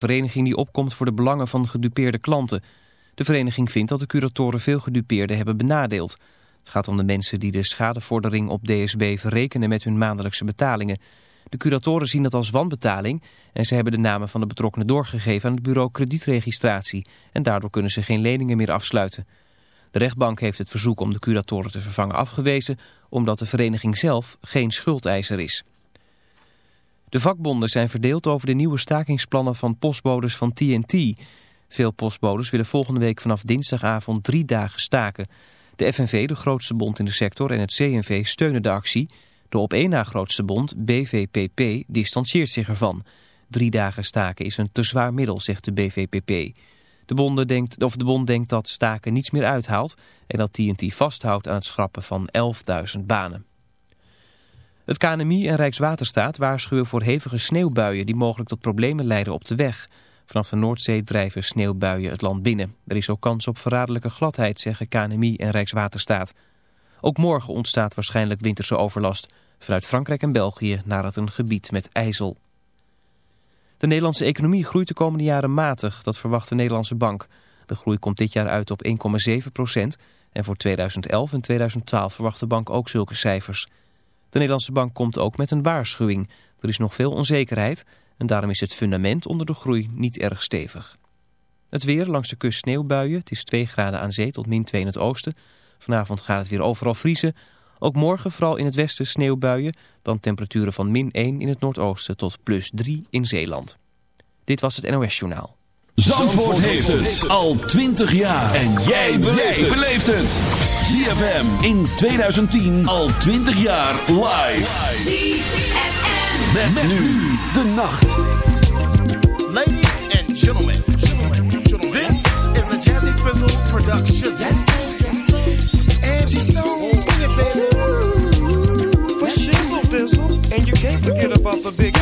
vereniging die opkomt voor de belangen van gedupeerde klanten. De vereniging vindt dat de curatoren veel gedupeerden hebben benadeeld. Het gaat om de mensen die de schadevordering op DSB verrekenen met hun maandelijkse betalingen. De curatoren zien dat als wanbetaling en ze hebben de namen van de betrokkenen doorgegeven aan het bureau kredietregistratie. En daardoor kunnen ze geen leningen meer afsluiten. De rechtbank heeft het verzoek om de curatoren te vervangen afgewezen omdat de vereniging zelf geen schuldeiser is. De vakbonden zijn verdeeld over de nieuwe stakingsplannen van postbodes van TNT. Veel postbodes willen volgende week vanaf dinsdagavond drie dagen staken. De FNV, de grootste bond in de sector, en het CNV steunen de actie. De op één na grootste bond, BVPP, distancieert zich ervan. Drie dagen staken is een te zwaar middel, zegt de BVPP. De, bonden denkt, of de bond denkt dat staken niets meer uithaalt... en dat TNT vasthoudt aan het schrappen van 11.000 banen. Het KNMI en Rijkswaterstaat waarschuwen voor hevige sneeuwbuien die mogelijk tot problemen leiden op de weg. Vanaf de Noordzee drijven sneeuwbuien het land binnen. Er is ook kans op verraderlijke gladheid, zeggen KNMI en Rijkswaterstaat. Ook morgen ontstaat waarschijnlijk winterse overlast. Vanuit Frankrijk en België naar het een gebied met ijzel. De Nederlandse economie groeit de komende jaren matig, dat verwacht de Nederlandse bank. De groei komt dit jaar uit op 1,7 procent. En voor 2011 en 2012 verwacht de bank ook zulke cijfers. De Nederlandse bank komt ook met een waarschuwing. Er is nog veel onzekerheid en daarom is het fundament onder de groei niet erg stevig. Het weer langs de kust sneeuwbuien. Het is 2 graden aan zee tot min 2 in het oosten. Vanavond gaat het weer overal vriezen. Ook morgen vooral in het westen sneeuwbuien. Dan temperaturen van min 1 in het noordoosten tot plus 3 in Zeeland. Dit was het NOS Journaal. Zandvoort, heeft het al 20 jaar. En jij beleeft het. ZFM in 2010 al 20 jaar live. ZFM. Met, met nu de nacht. Ladies and gentlemen, this is a Jazzy Fizzle production. Angie Stone, sing it, baby. For shizzle dizzle, and you can't forget about the big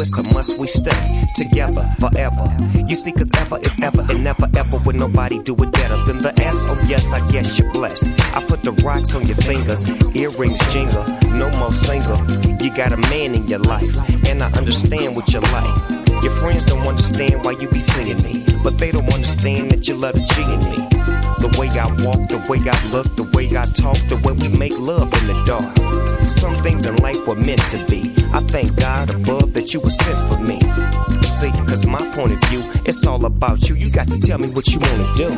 it's a must we stay together forever. You see, cause ever is ever and never ever would nobody do it better than the S. Oh, yes, I guess you're blessed. I put the rocks on your fingers, earrings jingle, no more single. You got a man in your life, and I understand what you like. Your friends don't understand why you be singing me, but they don't understand that you love the G me. The way I walk, the way I look, the way I talk, the way we make love in the dark. Some things in life were meant to be. I thank God above that you were sent for me. See, cause my point of view, it's all about you. You got to tell me what you wanna do.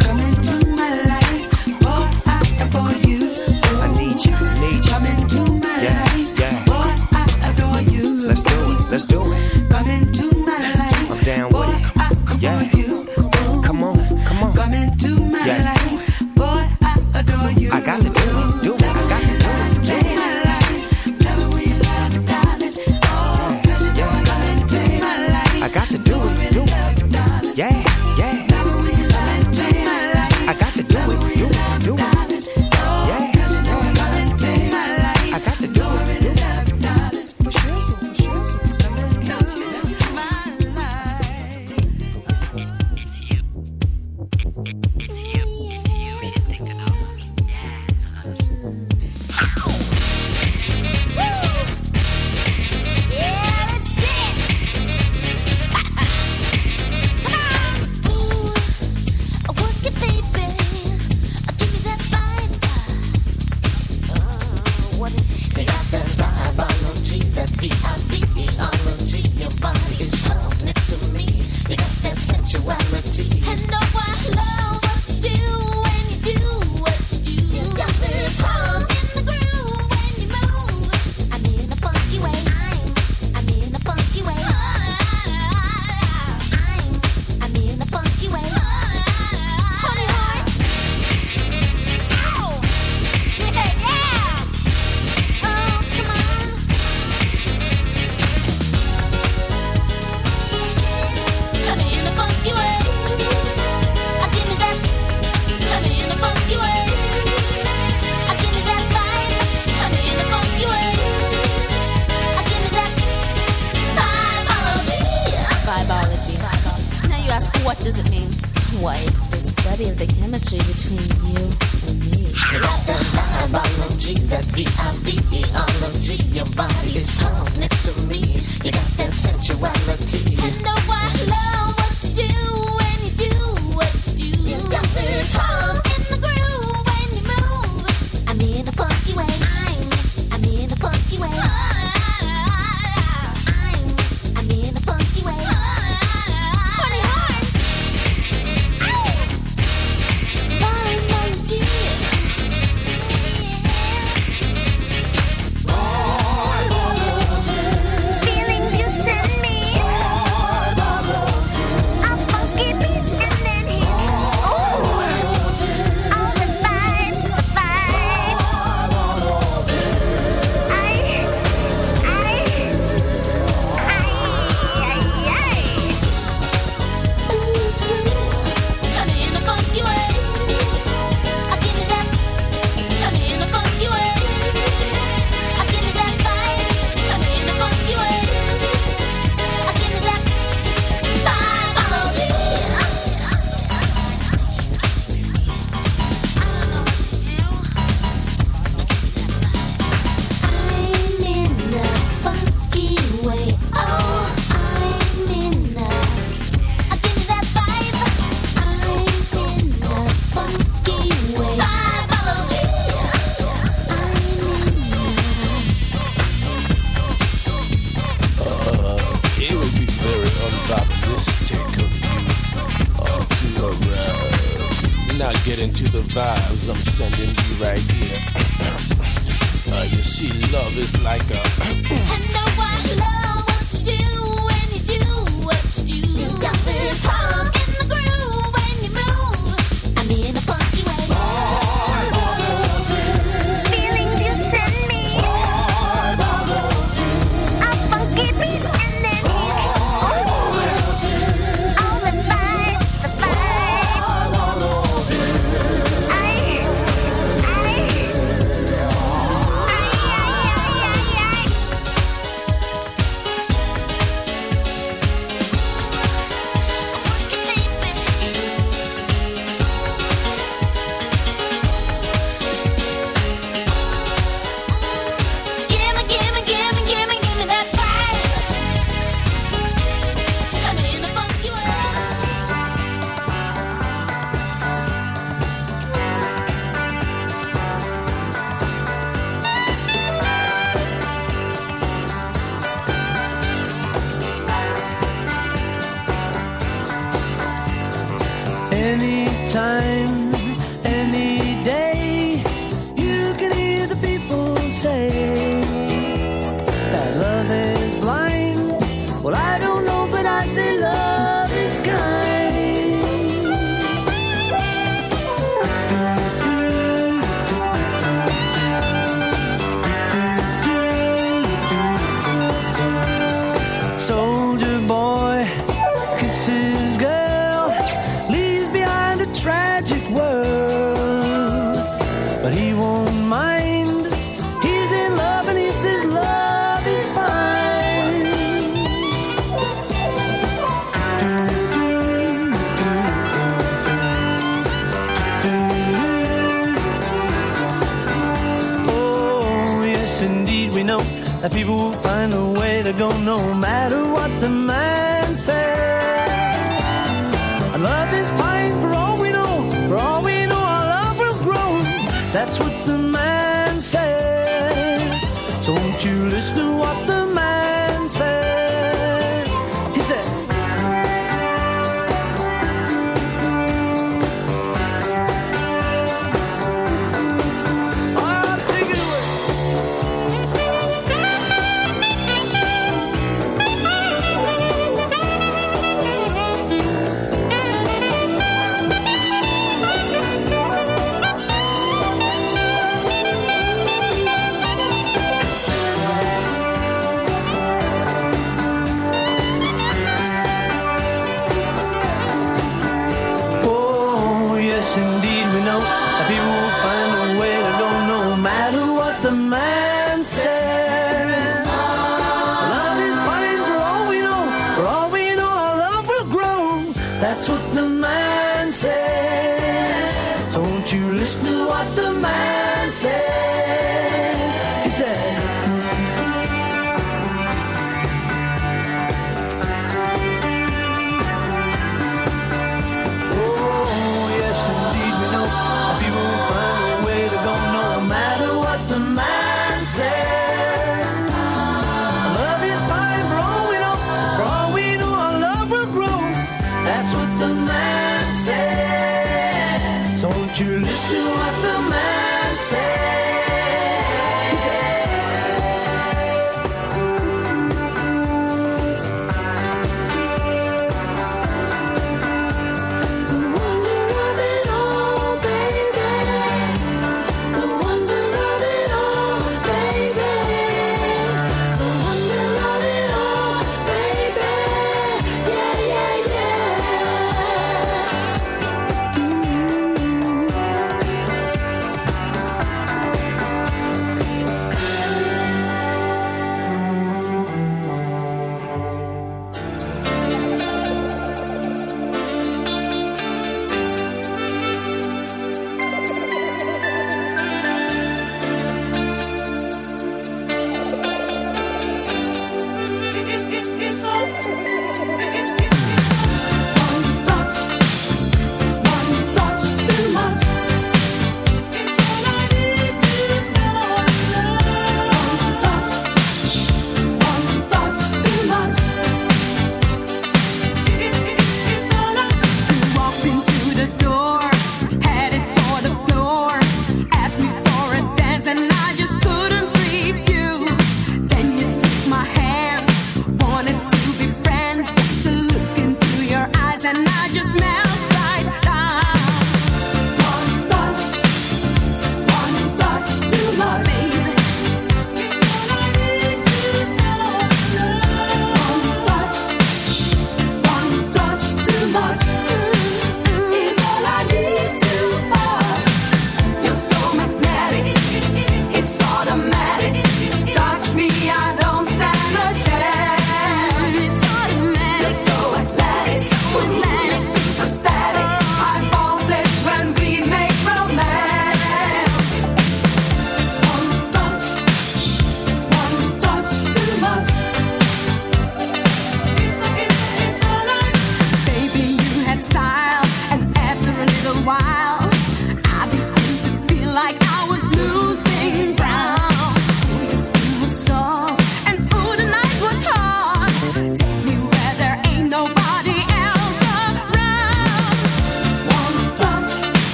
Come into my life, boy, I adore you. Ooh. I need you, need you. Come into my yeah, life, yeah. what I adore you. Let's do it, let's do it. Come into my life, I'm down with it. I yeah. It's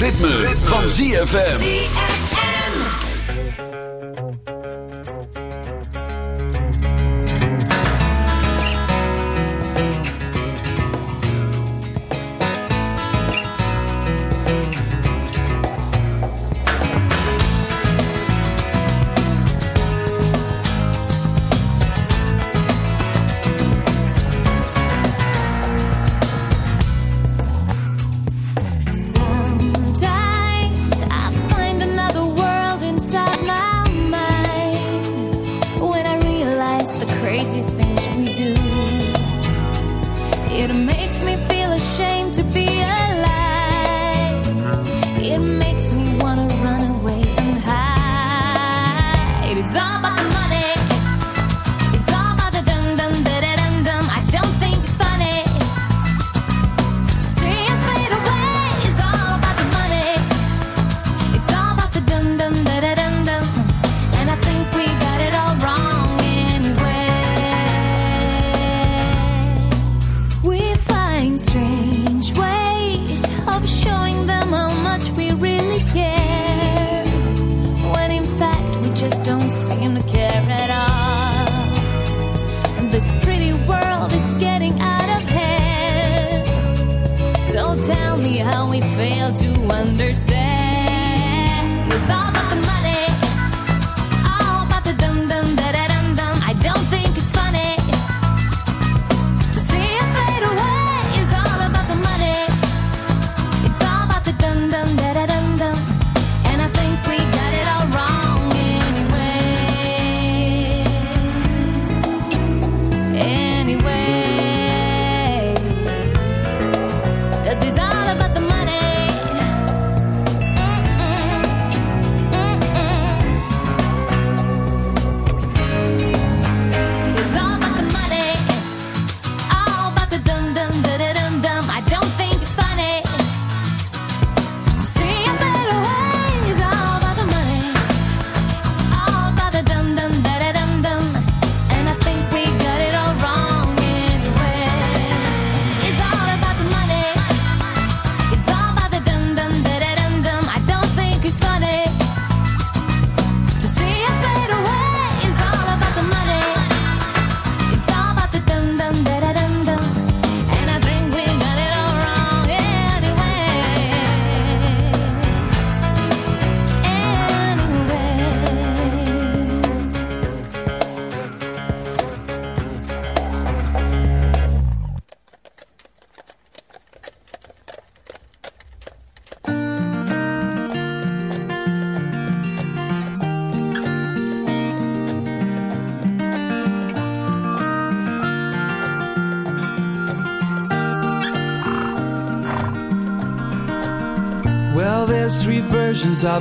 ritme, van ZFM.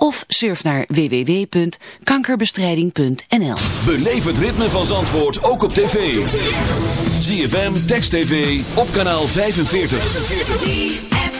Of surf naar www.kankerbestrijding.nl Beleef het ritme van Zandvoort ook op tv. ZFM, Text TV, op kanaal 45. 45.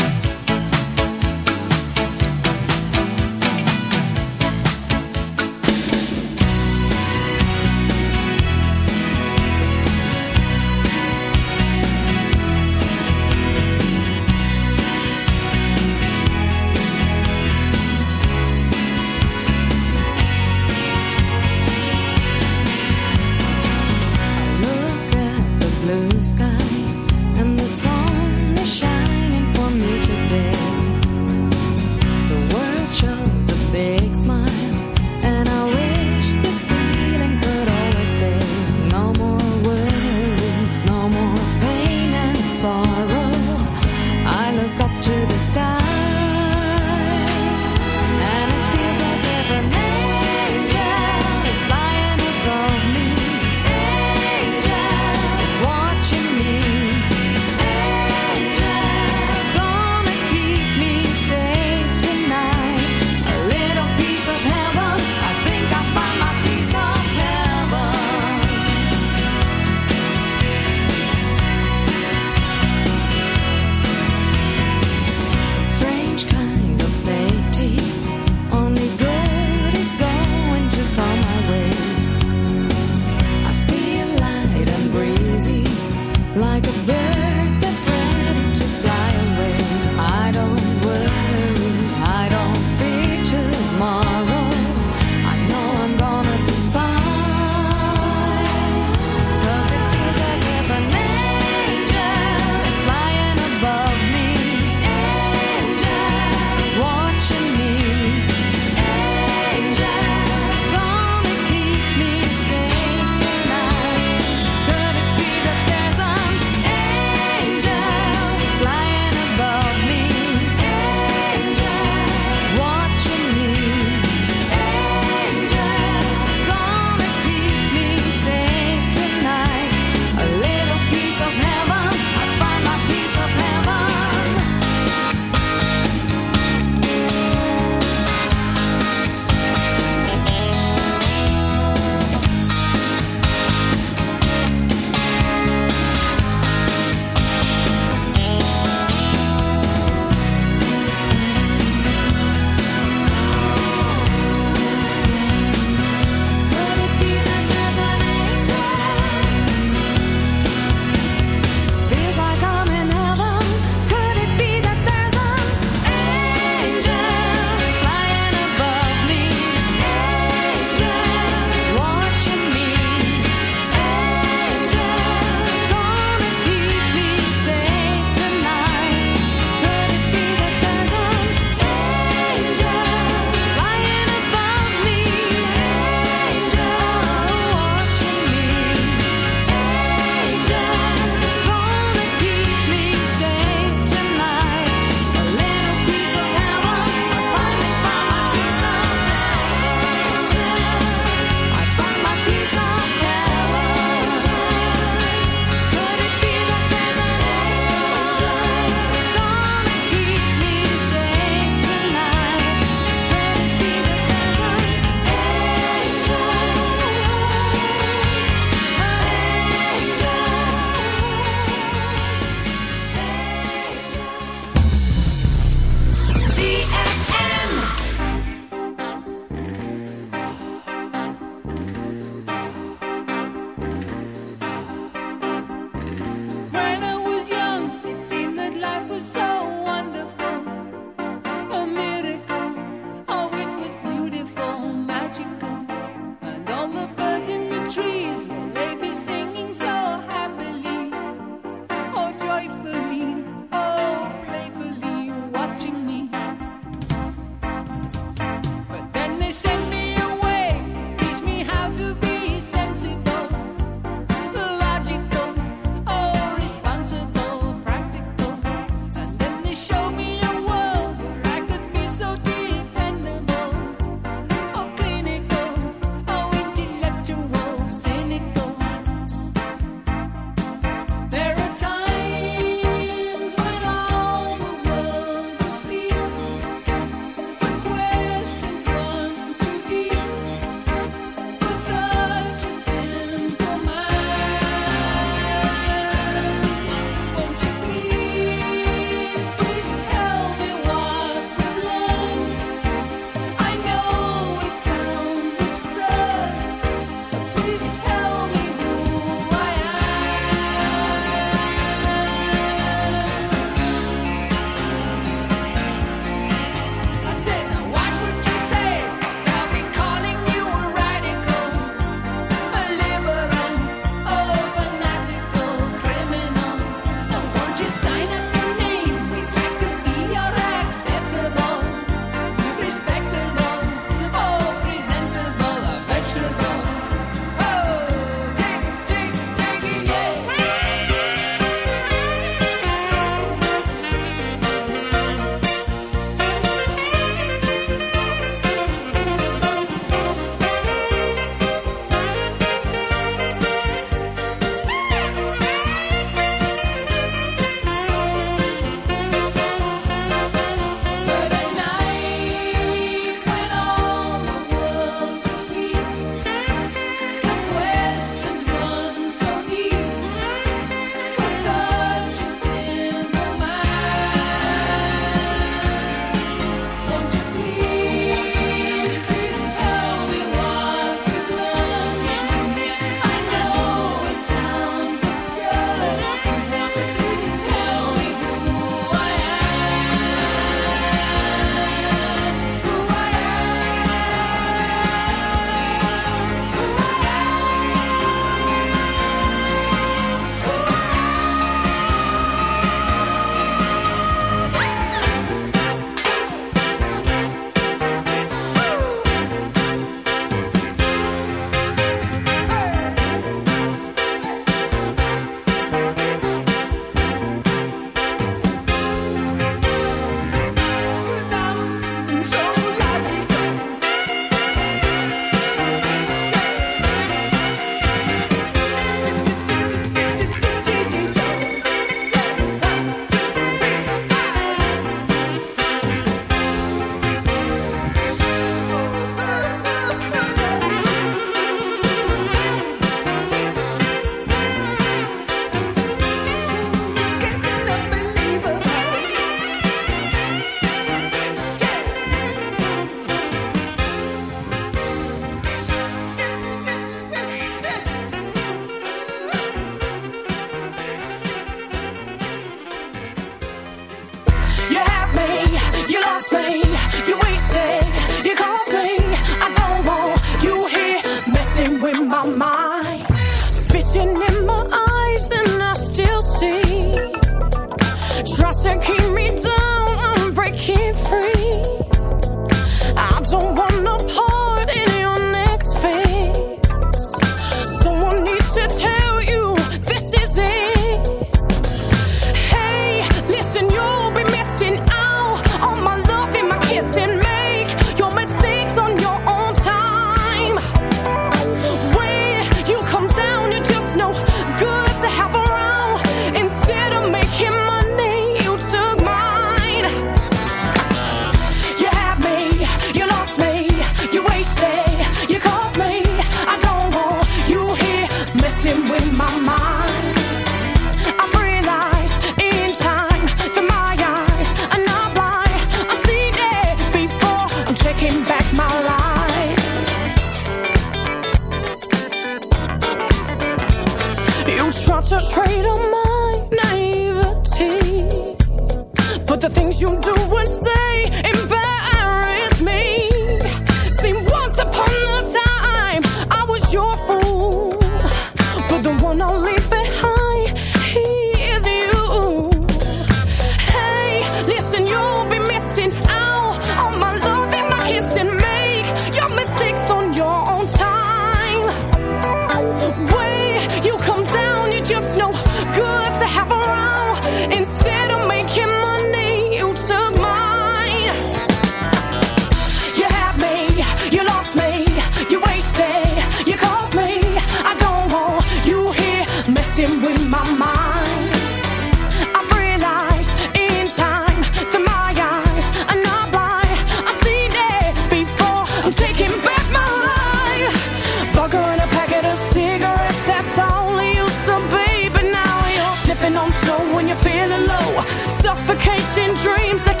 And dreams that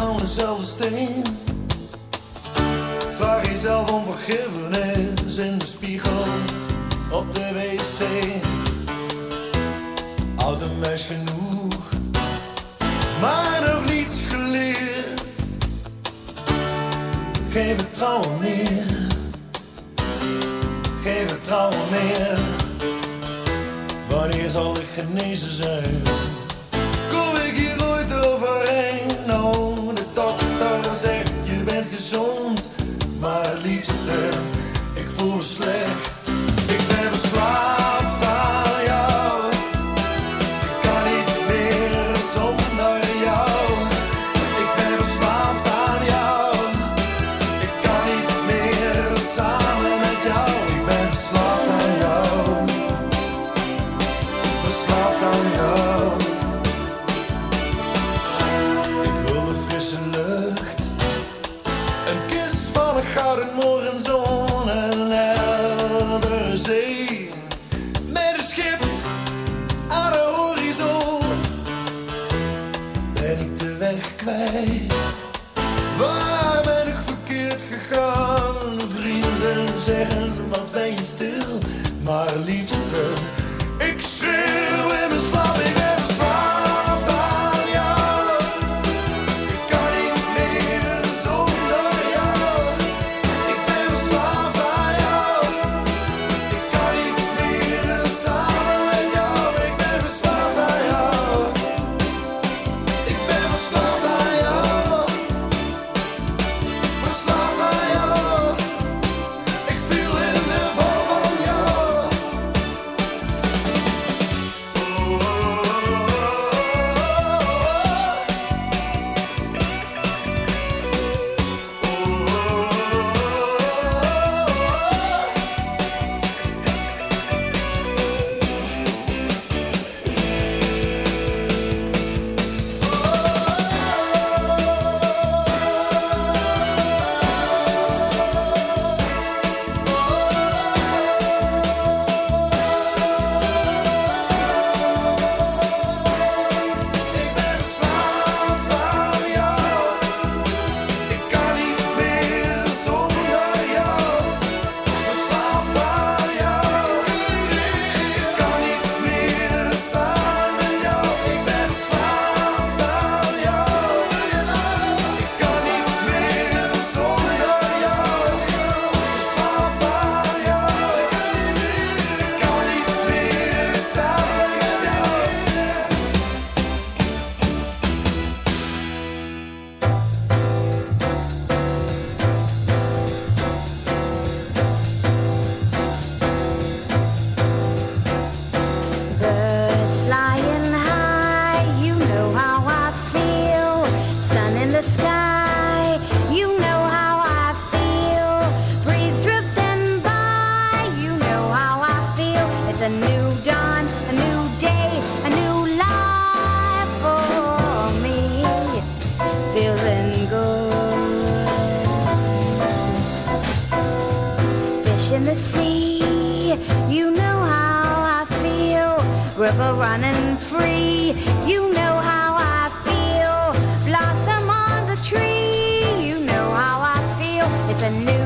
aan dezelfde steen. Vraag jezelf om vergiffenis in de spiegel op de wc. Oud een mes genoeg, maar nog niets geleerd. Geen vertrouwen meer, geen vertrouwen meer. Wanneer zal ik genezen zijn? Muslim. Feel. It's a new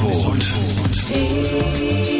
Zandvoort.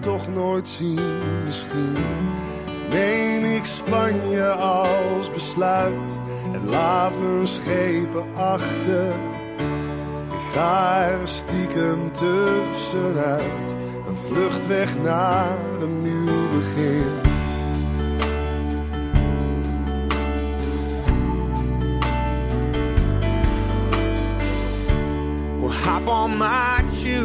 toch nooit zien. Misschien neem ik Spanje als besluit en laat mijn schepen achter. Ik ga er stiekem tussenuit, een vlucht weg naar een nieuw begin. Well, hop on my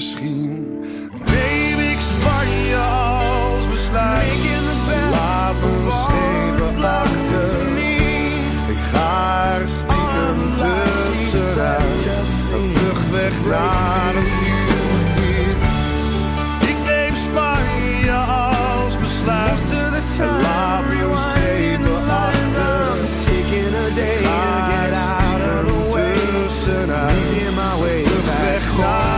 Misschien neem ik Spanje als besluit. Laat me schepen achter. Ik ga er stiekem tussenuit. Een vlucht weg naar een begin. Ik neem Spanje als besluit. Laat me schepen achter. Taking a day Ik ga to get er out of the stiekem tussenuit. Making my way Vlucht back weg naar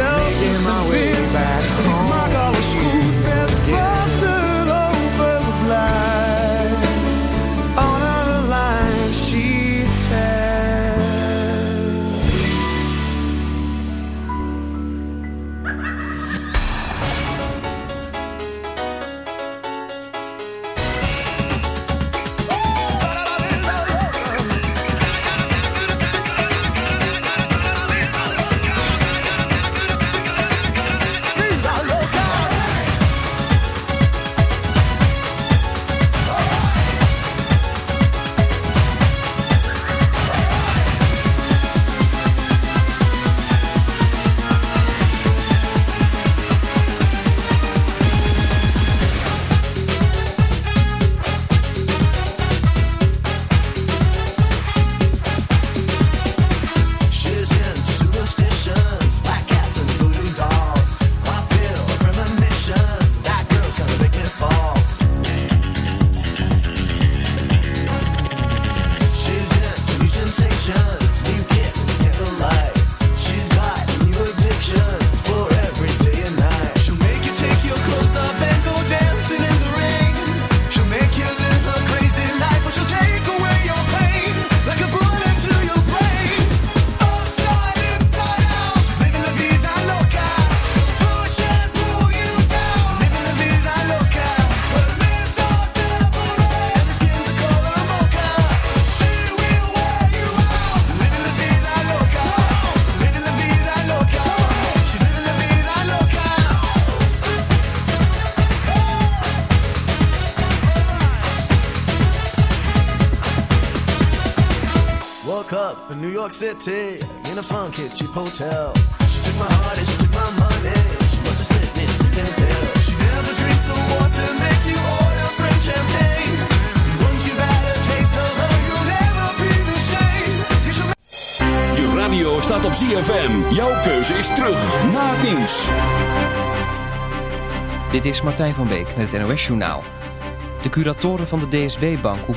om City in a funky cheap hotel. She took my heart and she took my money. She must have slipped me a sleeping pill. She never drinks the water, makes you order French champagne. Once you've had a taste of her, you'll never be the same. You should Je radio staat op ZFM. Jouw keuze is terug na het nieuws. Dit is Martijn van Beek met het NOS Journaal. De curatoren van de DSB-bank